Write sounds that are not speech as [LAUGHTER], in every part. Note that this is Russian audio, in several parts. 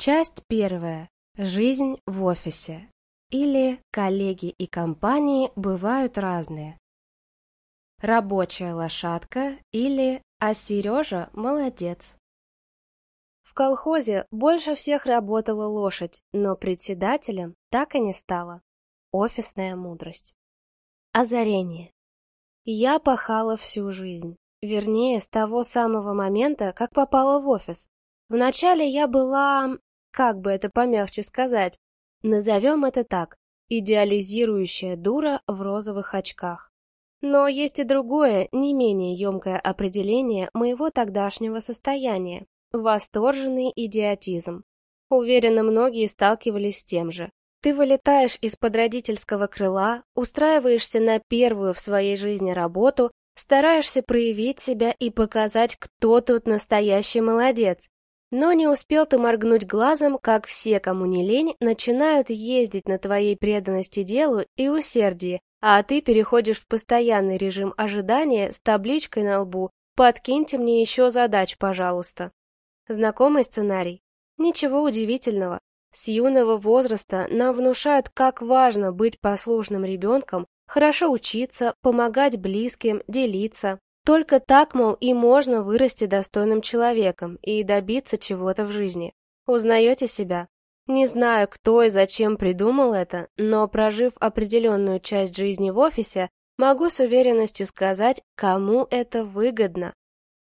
Часть первая. Жизнь в офисе. Или коллеги и компании бывают разные. Рабочая лошадка или «А Сережа молодец». В колхозе больше всех работала лошадь, но председателем так и не стала. Офисная мудрость. Озарение. Я пахала всю жизнь. Вернее, с того самого момента, как попала в офис. Вначале я была, как бы это помягче сказать, назовем это так, идеализирующая дура в розовых очках. Но есть и другое, не менее емкое определение моего тогдашнего состояния – восторженный идиотизм. Уверена, многие сталкивались с тем же. Ты вылетаешь из-под родительского крыла, устраиваешься на первую в своей жизни работу, Стараешься проявить себя и показать, кто тут настоящий молодец. Но не успел ты моргнуть глазом, как все, кому не лень, начинают ездить на твоей преданности делу и усердии, а ты переходишь в постоянный режим ожидания с табличкой на лбу «Подкиньте мне еще задач, пожалуйста». Знакомый сценарий? Ничего удивительного. С юного возраста нам внушают, как важно быть послушным ребенком хорошо учиться, помогать близким, делиться. Только так, мол, и можно вырасти достойным человеком и добиться чего-то в жизни. Узнаете себя? Не знаю, кто и зачем придумал это, но прожив определенную часть жизни в офисе, могу с уверенностью сказать, кому это выгодно.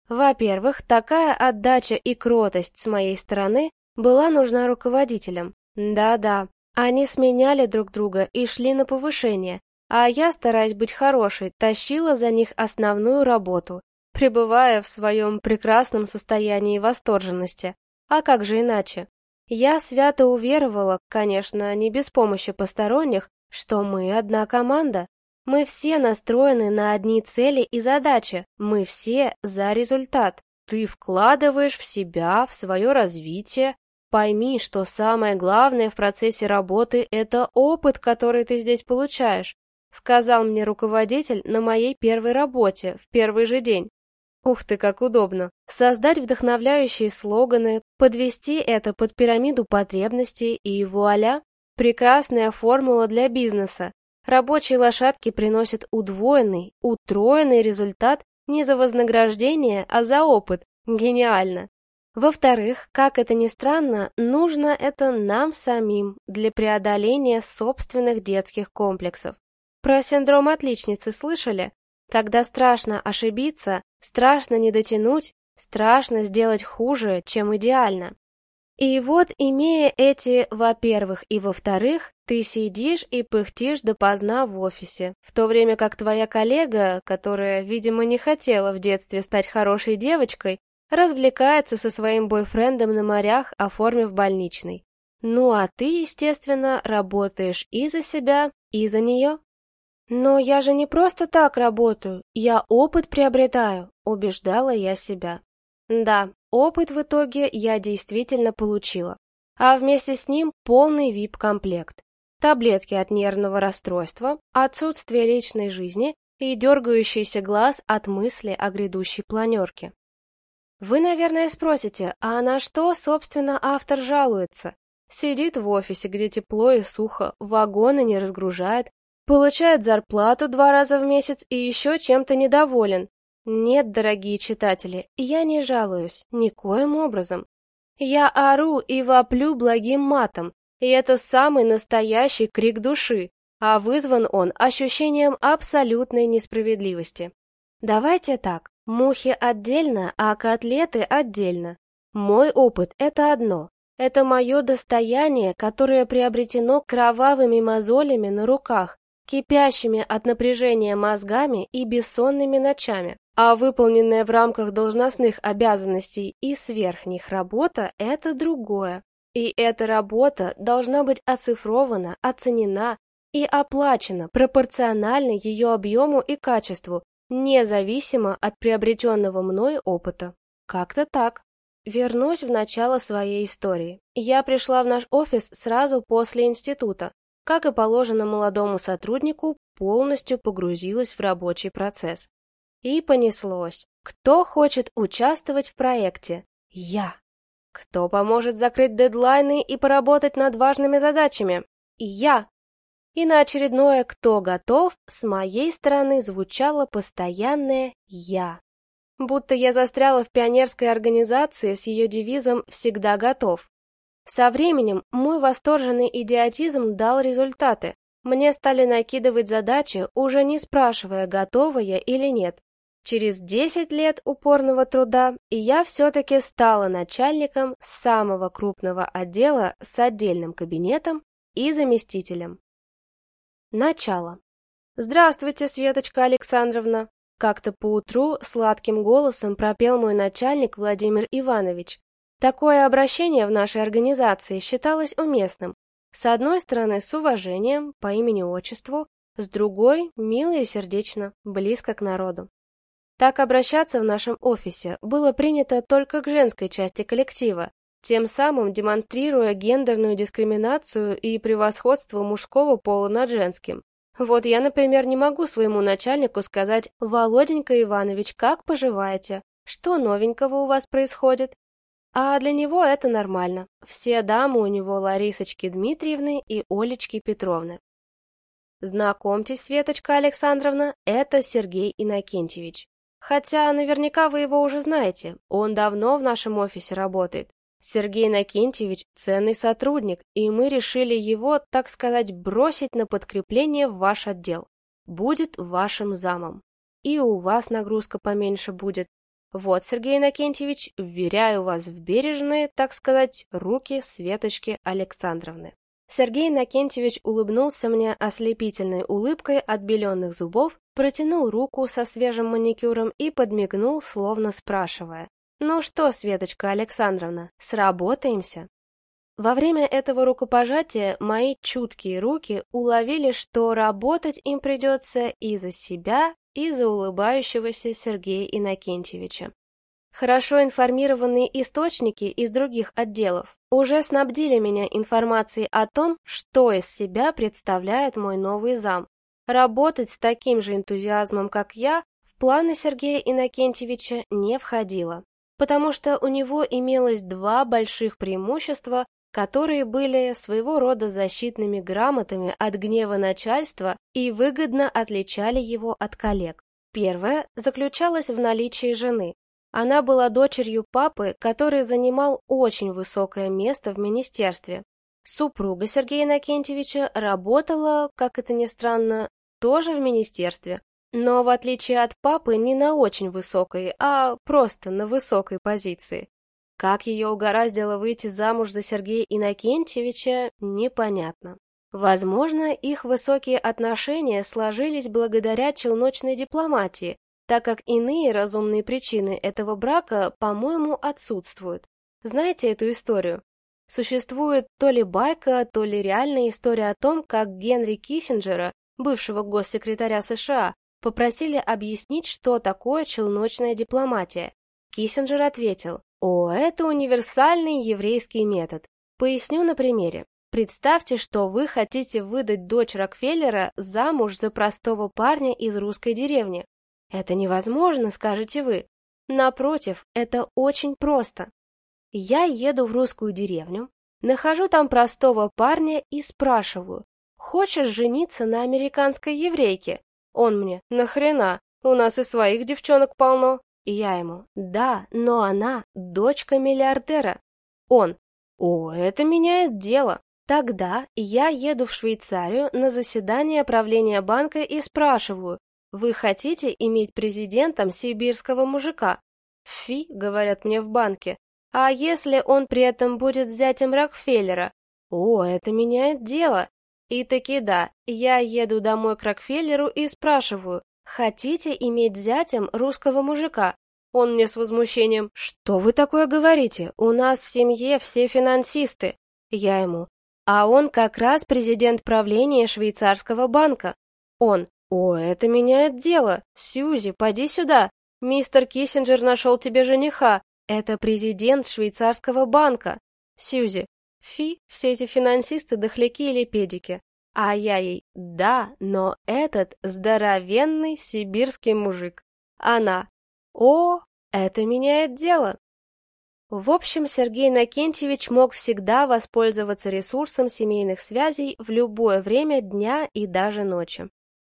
Во-первых, такая отдача и кротость с моей стороны была нужна руководителям. Да-да, они сменяли друг друга и шли на повышение, а я, стараясь быть хорошей, тащила за них основную работу, пребывая в своем прекрасном состоянии восторженности. А как же иначе? Я свято уверовала, конечно, не без помощи посторонних, что мы одна команда. Мы все настроены на одни цели и задачи, мы все за результат. Ты вкладываешь в себя, в свое развитие. Пойми, что самое главное в процессе работы – это опыт, который ты здесь получаешь. Сказал мне руководитель на моей первой работе, в первый же день. Ух ты, как удобно. Создать вдохновляющие слоганы, подвести это под пирамиду потребностей и вуаля. Прекрасная формула для бизнеса. Рабочие лошадки приносят удвоенный, утроенный результат не за вознаграждение, а за опыт. Гениально. Во-вторых, как это ни странно, нужно это нам самим для преодоления собственных детских комплексов. Про синдром отличницы слышали? Когда страшно ошибиться, страшно не дотянуть, страшно сделать хуже, чем идеально. И вот, имея эти «во-первых» и «во-вторых», ты сидишь и пыхтишь допоздна в офисе, в то время как твоя коллега, которая, видимо, не хотела в детстве стать хорошей девочкой, развлекается со своим бойфрендом на морях, оформив больничный. Ну а ты, естественно, работаешь и за себя, и за нее. «Но я же не просто так работаю, я опыт приобретаю», – убеждала я себя. Да, опыт в итоге я действительно получила, а вместе с ним полный VIP-комплект. Таблетки от нервного расстройства, отсутствие личной жизни и дергающийся глаз от мысли о грядущей планерке. Вы, наверное, спросите, а на что, собственно, автор жалуется? Сидит в офисе, где тепло и сухо, вагоны не разгружает, Получает зарплату два раза в месяц и еще чем-то недоволен. Нет, дорогие читатели, я не жалуюсь, никоим образом. Я ору и воплю благим матом, и это самый настоящий крик души, а вызван он ощущением абсолютной несправедливости. Давайте так, мухи отдельно, а котлеты отдельно. Мой опыт – это одно. Это мое достояние, которое приобретено кровавыми мозолями на руках, кипящими от напряжения мозгами и бессонными ночами. А выполненная в рамках должностных обязанностей и сверх них работа – это другое. И эта работа должна быть оцифрована, оценена и оплачена пропорционально ее объему и качеству, независимо от приобретенного мной опыта. Как-то так. Вернусь в начало своей истории. Я пришла в наш офис сразу после института, как и положено молодому сотруднику, полностью погрузилась в рабочий процесс. И понеслось. Кто хочет участвовать в проекте? Я. Кто поможет закрыть дедлайны и поработать над важными задачами? Я. И на очередное «Кто готов?» с моей стороны звучало постоянное «Я». Будто я застряла в пионерской организации с ее девизом «Всегда готов». Со временем мой восторженный идиотизм дал результаты. Мне стали накидывать задачи, уже не спрашивая, готова я или нет. Через 10 лет упорного труда и я все-таки стала начальником самого крупного отдела с отдельным кабинетом и заместителем. Начало. «Здравствуйте, Светочка Александровна!» Как-то поутру сладким голосом пропел мой начальник Владимир Иванович. Такое обращение в нашей организации считалось уместным. С одной стороны, с уважением, по имени-отчеству, с другой – мило и сердечно, близко к народу. Так обращаться в нашем офисе было принято только к женской части коллектива, тем самым демонстрируя гендерную дискриминацию и превосходство мужского пола над женским. Вот я, например, не могу своему начальнику сказать «Володенька Иванович, как поживаете? Что новенького у вас происходит?» А для него это нормально. Все дамы у него Ларисочки Дмитриевны и Олечки Петровны. Знакомьтесь, Светочка Александровна, это Сергей Иннокентьевич. Хотя наверняка вы его уже знаете, он давно в нашем офисе работает. Сергей Накентьевич – ценный сотрудник, и мы решили его, так сказать, бросить на подкрепление в ваш отдел. Будет вашим замом. И у вас нагрузка поменьше будет. Вот, Сергей Накентьевич, вверяю вас в бережные, так сказать, руки Светочки Александровны. Сергей Накентьевич улыбнулся мне ослепительной улыбкой отбеленных зубов протянул руку со свежим маникюром и подмигнул, словно спрашивая. «Ну что, Светочка Александровна, сработаемся?» Во время этого рукопожатия мои чуткие руки уловили, что работать им придется и за себя, и за улыбающегося Сергея Иннокентьевича. Хорошо информированные источники из других отделов уже снабдили меня информацией о том, что из себя представляет мой новый зам, Работать с таким же энтузиазмом, как я, в планы Сергея Иннокентьевича не входило, потому что у него имелось два больших преимущества, которые были своего рода защитными грамотами от гнева начальства и выгодно отличали его от коллег. Первое заключалось в наличии жены. Она была дочерью папы, который занимал очень высокое место в министерстве, Супруга Сергея Накентьевича работала, как это ни странно, тоже в министерстве, но в отличие от папы не на очень высокой, а просто на высокой позиции. Как ее угораздило выйти замуж за Сергея Иннокентьевича, непонятно. Возможно, их высокие отношения сложились благодаря челночной дипломатии, так как иные разумные причины этого брака, по-моему, отсутствуют. Знаете эту историю? Существует то ли байка, то ли реальная история о том, как Генри Киссинджера, бывшего госсекретаря США, попросили объяснить, что такое челночная дипломатия. Киссинджер ответил, «О, это универсальный еврейский метод. Поясню на примере. Представьте, что вы хотите выдать дочь Рокфеллера замуж за простого парня из русской деревни. Это невозможно, скажете вы. Напротив, это очень просто. Я еду в русскую деревню, нахожу там простого парня и спрашиваю, хочешь жениться на американской еврейке? Он мне, нахрена, у нас и своих девчонок полно. И я ему, да, но она дочка миллиардера. Он, о, это меняет дело. Тогда я еду в Швейцарию на заседание правления банка и спрашиваю, вы хотите иметь президентом сибирского мужика? Фи, говорят мне в банке, а если он при этом будет зятем Рокфеллера? О, это меняет дело. И таки да, я еду домой к Рокфеллеру и спрашиваю, хотите иметь зятем русского мужика? Он мне с возмущением, что вы такое говорите? У нас в семье все финансисты. Я ему, а он как раз президент правления швейцарского банка. Он, о, это меняет дело. Сьюзи, поди сюда. Мистер Киссинджер нашел тебе жениха. Это президент швейцарского банка. Сьюзи. Фи, все эти финансисты дохляки или педики. А я ей, да, но этот здоровенный сибирский мужик. Она, о, это меняет дело. В общем, Сергей Накентьевич мог всегда воспользоваться ресурсом семейных связей в любое время дня и даже ночи.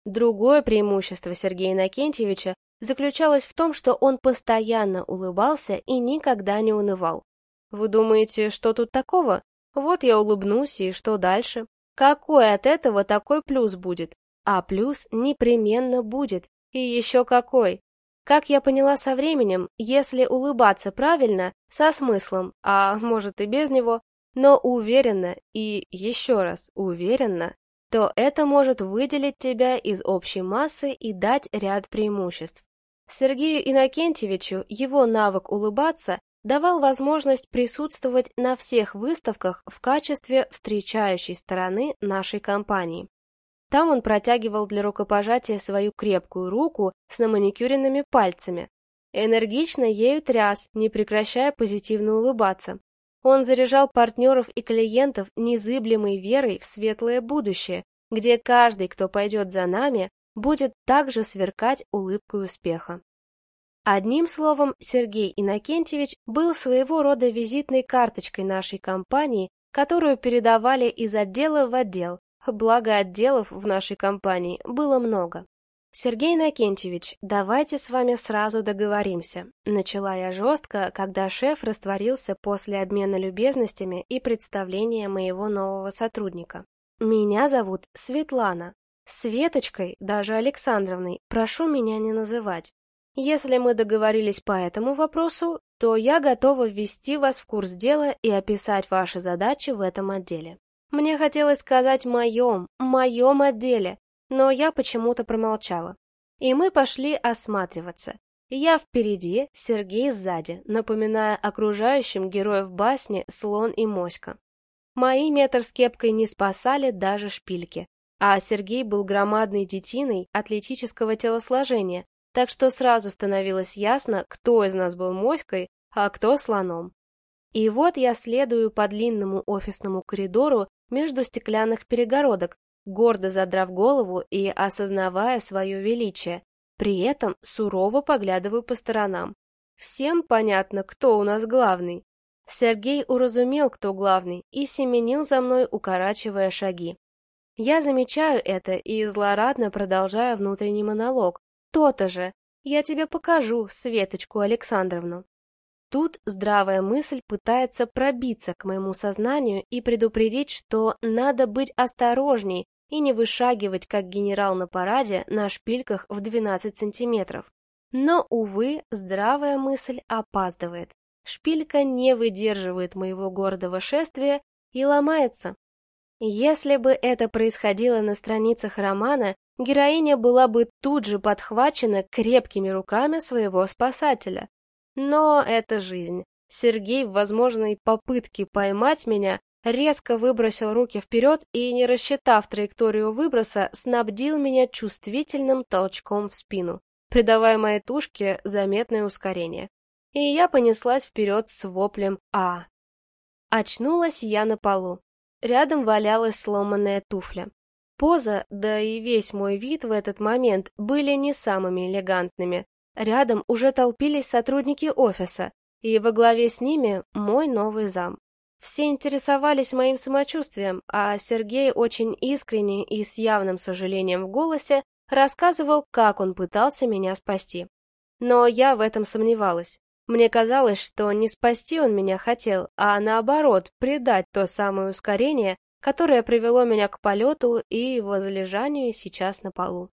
Другое преимущество Сергея Накентьевича заключалось в том, что он постоянно улыбался и никогда не унывал. Вы думаете, что тут такого? Вот я улыбнусь, и что дальше? Какой от этого такой плюс будет? А плюс непременно будет, и еще какой. Как я поняла со временем, если улыбаться правильно, со смыслом, а может и без него, но уверенно и еще раз уверенно, то это может выделить тебя из общей массы и дать ряд преимуществ. Сергею Иннокентьевичу его навык улыбаться давал возможность присутствовать на всех выставках в качестве встречающей стороны нашей компании. Там он протягивал для рукопожатия свою крепкую руку с наманикюренными пальцами. Энергично ею тряс, не прекращая позитивно улыбаться. Он заряжал партнеров и клиентов незыблемой верой в светлое будущее, где каждый, кто пойдет за нами, будет также сверкать улыбкой успеха. Одним словом, Сергей Иннокентьевич был своего рода визитной карточкой нашей компании, которую передавали из отдела в отдел, благо отделов в нашей компании было много. «Сергей Накентьевич, давайте с вами сразу договоримся», начала я жестко, когда шеф растворился после обмена любезностями и представления моего нового сотрудника. «Меня зовут Светлана. Светочкой, даже Александровной, прошу меня не называть. Если мы договорились по этому вопросу, то я готова ввести вас в курс дела и описать ваши задачи в этом отделе. Мне хотелось сказать «моем», «моем отделе», но я почему-то промолчала. И мы пошли осматриваться. Я впереди, Сергей сзади, напоминая окружающим героев басни «Слон и моська». Мои метр с кепкой не спасали даже шпильки, а Сергей был громадной детиной атлетического телосложения, так что сразу становилось ясно, кто из нас был моськой, а кто слоном. И вот я следую по длинному офисному коридору между стеклянных перегородок, гордо задрав голову и осознавая свое величие, при этом сурово поглядываю по сторонам. Всем понятно, кто у нас главный. Сергей уразумел, кто главный, и семенил за мной, укорачивая шаги. Я замечаю это и злорадно продолжаю внутренний монолог. То-то же. Я тебе покажу Светочку Александровну. Тут здравая мысль пытается пробиться к моему сознанию и предупредить, что надо быть осторожней и не вышагивать, как генерал на параде, на шпильках в 12 сантиметров. Но, увы, здравая мысль опаздывает. Шпилька не выдерживает моего гордого шествия и ломается. Если бы это происходило на страницах романа, героиня была бы тут же подхвачена крепкими руками своего спасателя. Но это жизнь. Сергей в возможной попытке поймать меня резко выбросил руки вперед и, не рассчитав траекторию выброса, снабдил меня чувствительным толчком в спину, придавая моей тушке заметное ускорение. И я понеслась вперед с воплем «А». Очнулась я на полу. Рядом валялась сломанная туфля. Поза, да и весь мой вид в этот момент были не самыми элегантными, Рядом уже толпились сотрудники офиса, и во главе с ними мой новый зам. Все интересовались моим самочувствием, а Сергей очень искренне и с явным сожалением в голосе рассказывал, как он пытался меня спасти. Но я в этом сомневалась. Мне казалось, что не спасти он меня хотел, а наоборот, придать то самое ускорение, которое привело меня к полету и возлежанию сейчас на полу.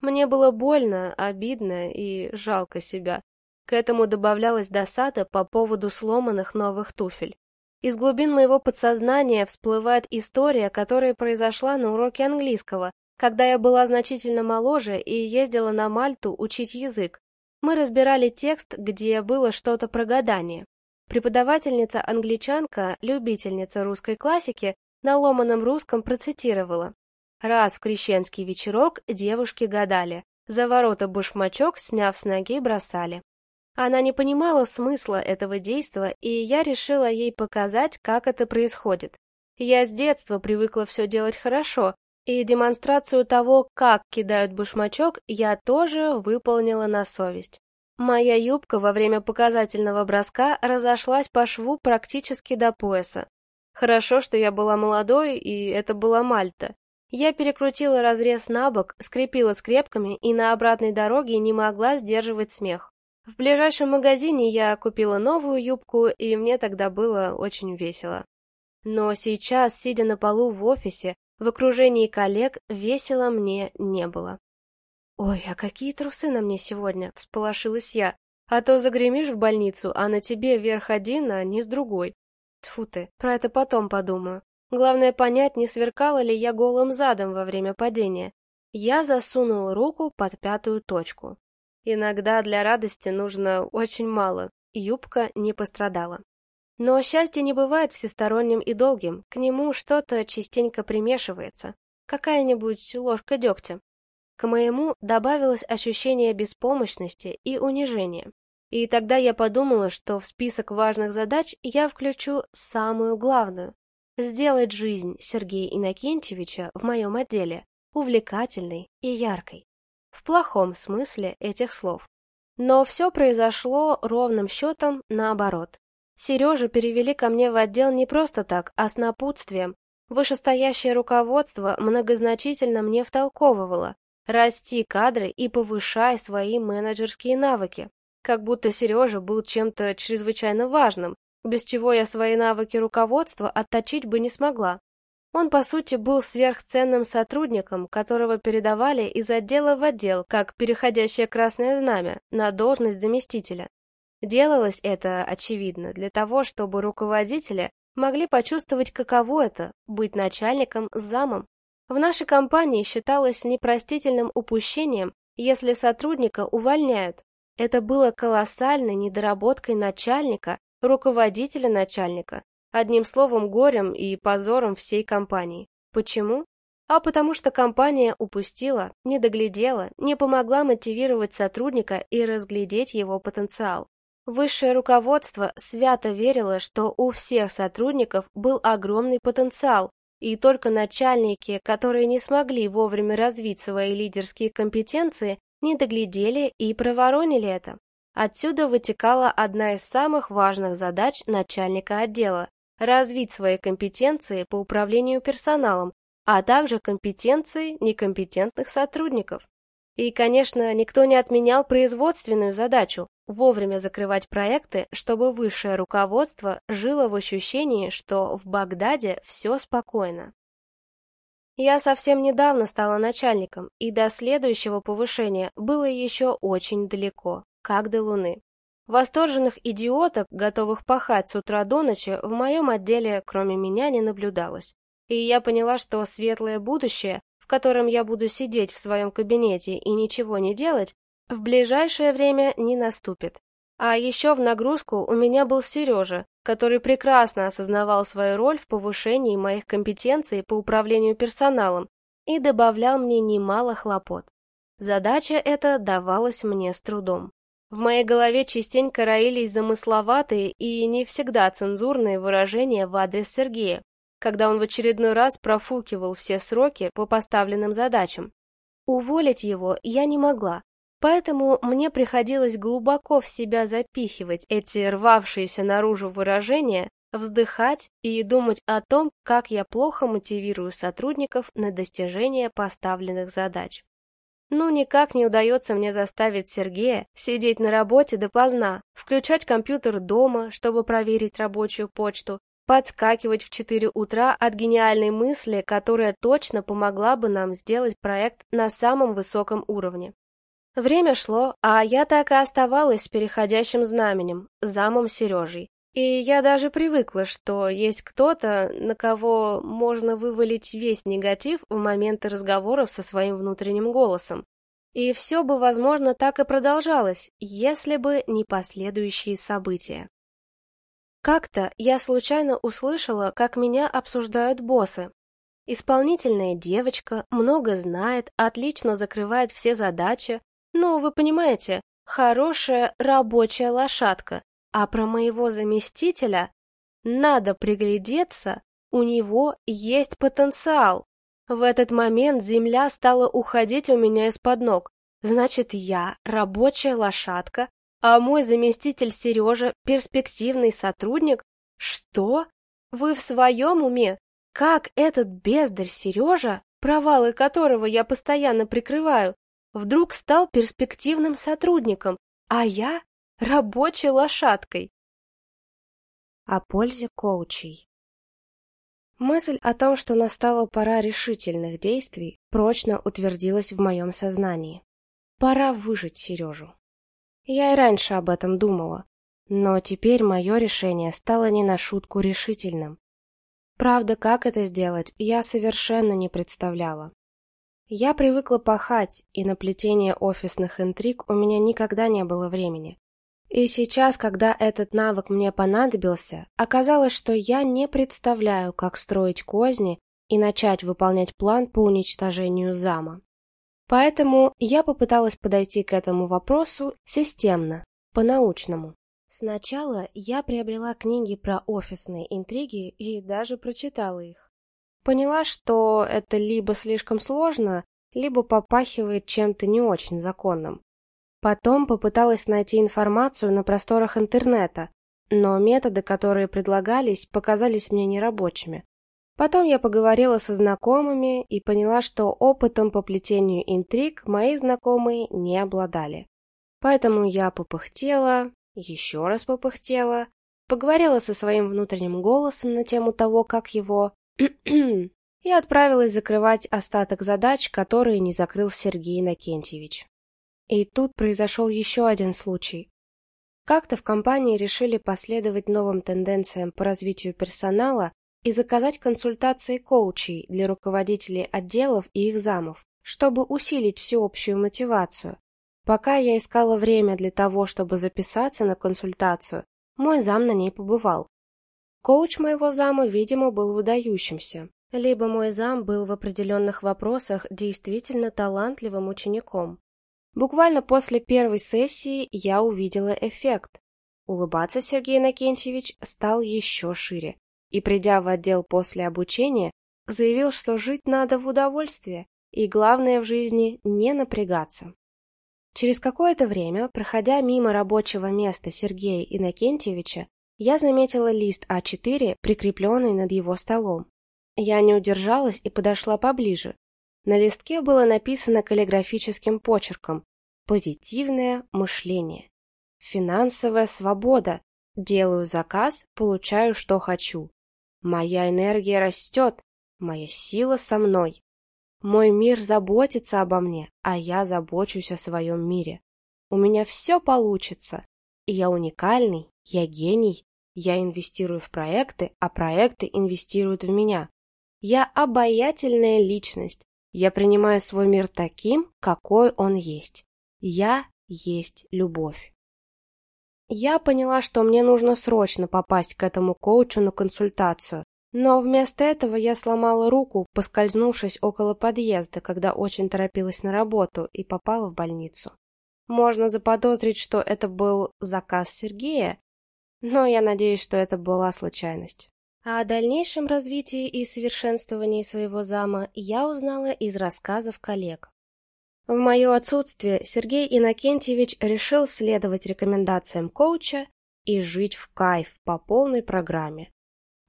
Мне было больно, обидно и жалко себя. К этому добавлялась досада по поводу сломанных новых туфель. Из глубин моего подсознания всплывает история, которая произошла на уроке английского, когда я была значительно моложе и ездила на Мальту учить язык. Мы разбирали текст, где было что-то про гадание. Преподавательница-англичанка, любительница русской классики, на ломаном русском процитировала Раз в крещенский вечерок девушки гадали, за ворота башмачок, сняв с ноги, бросали. Она не понимала смысла этого действа, и я решила ей показать, как это происходит. Я с детства привыкла все делать хорошо, и демонстрацию того, как кидают башмачок, я тоже выполнила на совесть. Моя юбка во время показательного броска разошлась по шву практически до пояса. Хорошо, что я была молодой, и это была Мальта. Я перекрутила разрез на бок, скрепила скрепками и на обратной дороге не могла сдерживать смех. В ближайшем магазине я купила новую юбку, и мне тогда было очень весело. Но сейчас, сидя на полу в офисе, в окружении коллег, весело мне не было. «Ой, а какие трусы на мне сегодня?» — всполошилась я. «А то загремишь в больницу, а на тебе верх один, а низ другой. Тьфу ты, про это потом подумаю. Главное понять, не сверкала ли я голым задом во время падения. Я засунул руку под пятую точку. Иногда для радости нужно очень мало, юбка не пострадала. Но счастье не бывает всесторонним и долгим, к нему что-то частенько примешивается. Какая-нибудь ложка дегтя. К моему добавилось ощущение беспомощности и унижения. И тогда я подумала, что в список важных задач я включу самую главную – сделать жизнь Сергея Иннокентьевича в моем отделе увлекательной и яркой. В плохом смысле этих слов. Но все произошло ровным счетом наоборот. Сережу перевели ко мне в отдел не просто так, а с напутствием. Вышестоящее руководство многозначительно мне втолковывало «расти кадры и повышай свои менеджерские навыки» как будто Сережа был чем-то чрезвычайно важным, без чего я свои навыки руководства отточить бы не смогла. Он, по сути, был сверхценным сотрудником, которого передавали из отдела в отдел, как переходящее красное знамя, на должность заместителя. Делалось это, очевидно, для того, чтобы руководители могли почувствовать, каково это – быть начальником с замом. В нашей компании считалось непростительным упущением, если сотрудника увольняют, это было колоссальной недоработкой начальника, руководителя начальника, одним словом горем и позором всей компании. Почему? А потому что компания упустила, не доглядела, не помогла мотивировать сотрудника и разглядеть его потенциал. Высшее руководство свято верило, что у всех сотрудников был огромный потенциал, и только начальники, которые не смогли вовремя развить свои лидерские компетенции, не доглядели и проворонили это. Отсюда вытекала одна из самых важных задач начальника отдела – развить свои компетенции по управлению персоналом, а также компетенции некомпетентных сотрудников. И, конечно, никто не отменял производственную задачу – вовремя закрывать проекты, чтобы высшее руководство жило в ощущении, что в Багдаде все спокойно. Я совсем недавно стала начальником, и до следующего повышения было еще очень далеко, как до Луны. Восторженных идиоток, готовых пахать с утра до ночи, в моем отделе, кроме меня, не наблюдалось. И я поняла, что светлое будущее, в котором я буду сидеть в своем кабинете и ничего не делать, в ближайшее время не наступит. А еще в нагрузку у меня был Сережа, который прекрасно осознавал свою роль в повышении моих компетенций по управлению персоналом и добавлял мне немало хлопот. Задача эта давалась мне с трудом. В моей голове частенько роились замысловатые и не всегда цензурные выражения в адрес Сергея, когда он в очередной раз профукивал все сроки по поставленным задачам. Уволить его я не могла, Поэтому мне приходилось глубоко в себя запихивать эти рвавшиеся наружу выражения, вздыхать и думать о том, как я плохо мотивирую сотрудников на достижение поставленных задач. Ну, никак не удается мне заставить Сергея сидеть на работе допоздна, включать компьютер дома, чтобы проверить рабочую почту, подскакивать в 4 утра от гениальной мысли, которая точно помогла бы нам сделать проект на самом высоком уровне. Время шло, а я так и оставалась переходящим знаменем, замом Сережей. И я даже привыкла, что есть кто-то, на кого можно вывалить весь негатив в моменты разговоров со своим внутренним голосом. И все бы, возможно, так и продолжалось, если бы не последующие события. Как-то я случайно услышала, как меня обсуждают боссы. Исполнительная девочка, много знает, отлично закрывает все задачи, ну, вы понимаете, хорошая рабочая лошадка. А про моего заместителя надо приглядеться, у него есть потенциал. В этот момент земля стала уходить у меня из-под ног. Значит, я, рабочая лошадка, А мой заместитель Сережа – перспективный сотрудник? Что? Вы в своем уме? Как этот бездарь Сережа, провалы которого я постоянно прикрываю, вдруг стал перспективным сотрудником, а я – рабочей лошадкой? О пользе коучей Мысль о том, что настала пора решительных действий, прочно утвердилась в моем сознании. Пора выжить Сережу. Я и раньше об этом думала, но теперь мое решение стало не на шутку решительным. Правда, как это сделать, я совершенно не представляла. Я привыкла пахать, и на плетение офисных интриг у меня никогда не было времени. И сейчас, когда этот навык мне понадобился, оказалось, что я не представляю, как строить козни и начать выполнять план по уничтожению зама. Поэтому я попыталась подойти к этому вопросу системно, по-научному. Сначала я приобрела книги про офисные интриги и даже прочитала их. Поняла, что это либо слишком сложно, либо попахивает чем-то не очень законным. Потом попыталась найти информацию на просторах интернета, но методы, которые предлагались, показались мне нерабочими. Потом я поговорила со знакомыми и поняла, что опытом по плетению интриг мои знакомые не обладали. Поэтому я попыхтела, еще раз попыхтела, поговорила со своим внутренним голосом на тему того, как его... [CLEARS THROAT] и отправилась закрывать остаток задач, которые не закрыл Сергей Накентьевич. И тут произошел еще один случай. Как-то в компании решили последовать новым тенденциям по развитию персонала и заказать консультации коучей для руководителей отделов и их замов, чтобы усилить всеобщую мотивацию. Пока я искала время для того, чтобы записаться на консультацию, мой зам на ней побывал. Коуч моего зама, видимо, был выдающимся. Либо мой зам был в определенных вопросах действительно талантливым учеником. Буквально после первой сессии я увидела эффект. Улыбаться Сергей Накентьевич стал еще шире и, придя в отдел после обучения, заявил, что жить надо в удовольствие и главное в жизни не напрягаться. Через какое-то время, проходя мимо рабочего места Сергея Иннокентьевича, я заметила лист А4, прикрепленный над его столом. Я не удержалась и подошла поближе. На листке было написано каллиграфическим почерком «Позитивное мышление». «Финансовая свобода. Делаю заказ, получаю, что хочу. Моя энергия растет, моя сила со мной. Мой мир заботится обо мне, а я забочусь о своем мире. У меня все получится. Я уникальный, я гений, я инвестирую в проекты, а проекты инвестируют в меня. Я обаятельная личность. Я принимаю свой мир таким, какой он есть. Я есть любовь. Я поняла, что мне нужно срочно попасть к этому коучу на консультацию, но вместо этого я сломала руку, поскользнувшись около подъезда, когда очень торопилась на работу и попала в больницу. Можно заподозрить, что это был заказ Сергея, но я надеюсь, что это была случайность. А о дальнейшем развитии и совершенствовании своего зама я узнала из рассказов коллег. В мое отсутствие Сергей Иннокентьевич решил следовать рекомендациям коуча и жить в кайф по полной программе.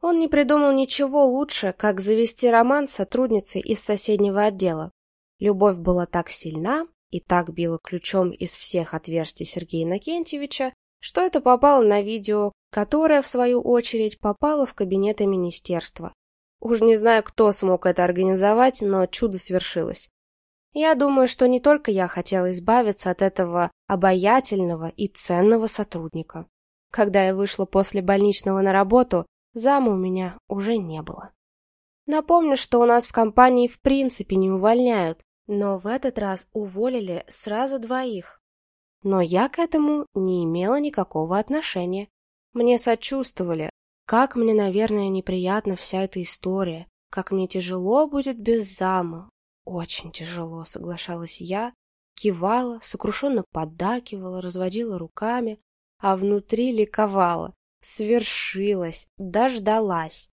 Он не придумал ничего лучше, как завести роман с сотрудницей из соседнего отдела. Любовь была так сильна и так била ключом из всех отверстий Сергея Иннокентьевича, что это попало на видео, которое, в свою очередь, попало в кабинеты министерства. Уж не знаю, кто смог это организовать, но чудо свершилось. Я думаю, что не только я хотела избавиться от этого обаятельного и ценного сотрудника. Когда я вышла после больничного на работу, зама у меня уже не было. Напомню, что у нас в компании в принципе не увольняют, но в этот раз уволили сразу двоих. Но я к этому не имела никакого отношения. Мне сочувствовали, как мне, наверное, неприятна вся эта история, как мне тяжело будет без зама, очень тяжело, соглашалась я, кивала, сокрушенно поддакивала, разводила руками, а внутри ликовала. Свершилось, дождалась.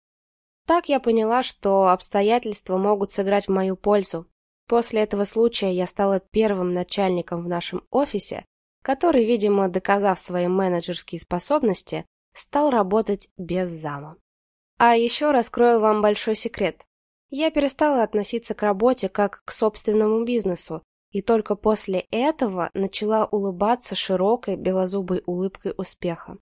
Так я поняла, что обстоятельства могут сыграть в мою пользу. После этого случая я стала первым начальником в нашем офисе, который, видимо, доказав свои менеджерские способности, стал работать без зама. А еще раскрою вам большой секрет. Я перестала относиться к работе как к собственному бизнесу, и только после этого начала улыбаться широкой белозубой улыбкой успеха.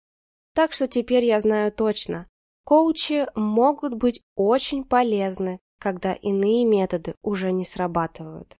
Так что теперь я знаю точно, коучи могут быть очень полезны, когда иные методы уже не срабатывают.